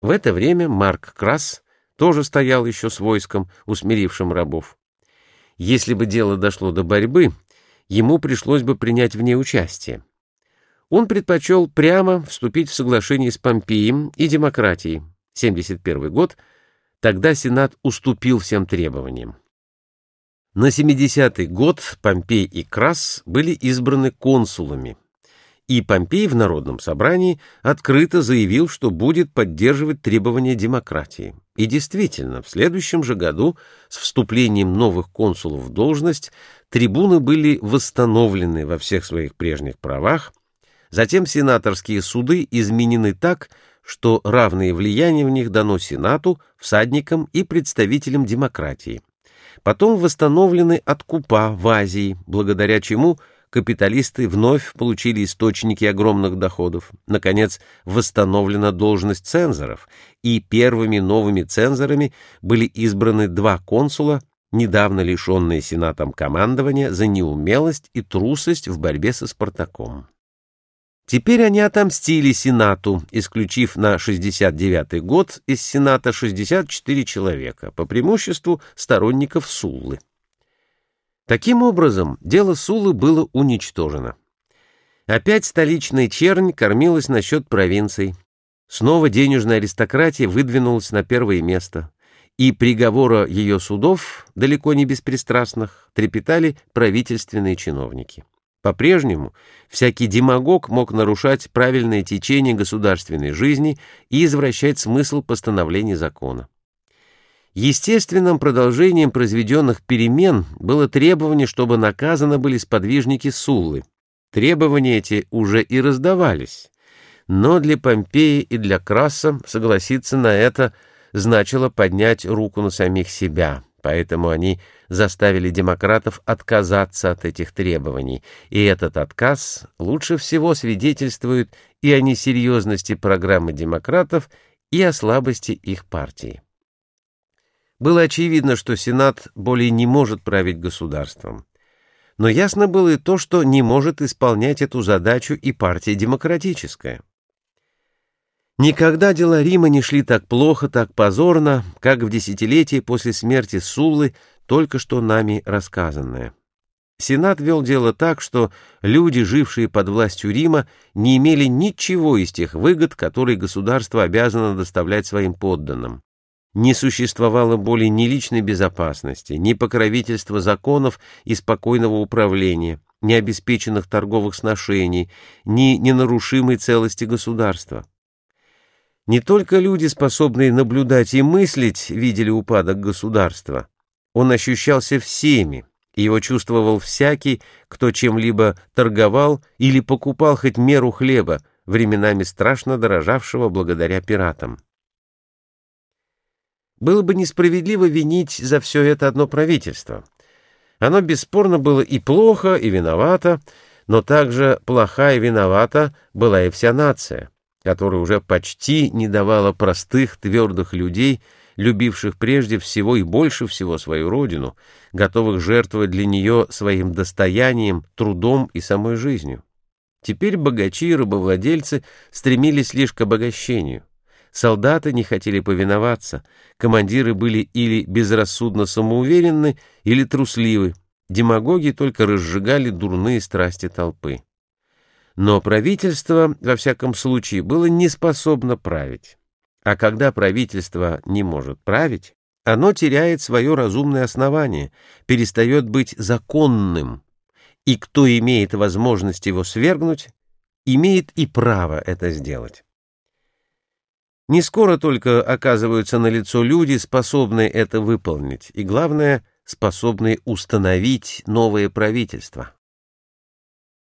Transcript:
В это время Марк Крас тоже стоял еще с войском, усмирившим рабов. Если бы дело дошло до борьбы, ему пришлось бы принять в ней участие. Он предпочел прямо вступить в соглашение с Помпеем и демократией. 71 год, тогда Сенат уступил всем требованиям. На 70-й год Помпей и Крас были избраны консулами, и Помпей в Народном собрании открыто заявил, что будет поддерживать требования демократии. И действительно, в следующем же году с вступлением новых консулов в должность трибуны были восстановлены во всех своих прежних правах, затем сенаторские суды изменены так, что равное влияние в них дано Сенату, всадникам и представителям демократии. Потом восстановлены откупа в Азии, благодаря чему капиталисты вновь получили источники огромных доходов. Наконец, восстановлена должность цензоров, и первыми новыми цензорами были избраны два консула, недавно лишенные сенатом командования за неумелость и трусость в борьбе со Спартаком. Теперь они отомстили Сенату, исключив на 69 год из Сената 64 человека, по преимуществу сторонников Суллы. Таким образом, дело Суллы было уничтожено. Опять столичная чернь кормилась насчет провинций. Снова денежная аристократия выдвинулась на первое место, и приговора ее судов, далеко не беспристрастных, трепетали правительственные чиновники. По-прежнему всякий демагог мог нарушать правильное течение государственной жизни и извращать смысл постановлений закона. Естественным продолжением произведенных перемен было требование, чтобы наказаны были сподвижники Суллы. Требования эти уже и раздавались. Но для Помпеи и для Краса согласиться на это значило поднять руку на самих себя, поэтому они заставили демократов отказаться от этих требований, и этот отказ лучше всего свидетельствует и о несерьезности программы демократов, и о слабости их партии. Было очевидно, что Сенат более не может править государством. Но ясно было и то, что не может исполнять эту задачу и партия демократическая. Никогда дела Рима не шли так плохо, так позорно, как в десятилетии после смерти Суллы, только что нами рассказанное. Сенат вел дело так, что люди, жившие под властью Рима, не имели ничего из тех выгод, которые государство обязано доставлять своим подданным. Не существовало более ни личной безопасности, ни покровительства законов и спокойного управления, ни обеспеченных торговых сношений, ни ненарушимой целости государства. Не только люди, способные наблюдать и мыслить, видели упадок государства. Он ощущался всеми, его чувствовал всякий, кто чем-либо торговал или покупал хоть меру хлеба, временами страшно дорожавшего благодаря пиратам. Было бы несправедливо винить за все это одно правительство. Оно бесспорно было и плохо, и виновато, но также плоха и виновата была и вся нация которая уже почти не давала простых твердых людей, любивших прежде всего и больше всего свою родину, готовых жертвовать для нее своим достоянием, трудом и самой жизнью. Теперь богачи и рабовладельцы стремились лишь к обогащению. Солдаты не хотели повиноваться, командиры были или безрассудно самоуверенны, или трусливы, демагоги только разжигали дурные страсти толпы. Но правительство, во всяком случае, было не способно править. А когда правительство не может править, оно теряет свое разумное основание, перестает быть законным, и кто имеет возможность его свергнуть, имеет и право это сделать. Не скоро только оказываются на лицо люди, способные это выполнить, и, главное, способные установить новое правительство.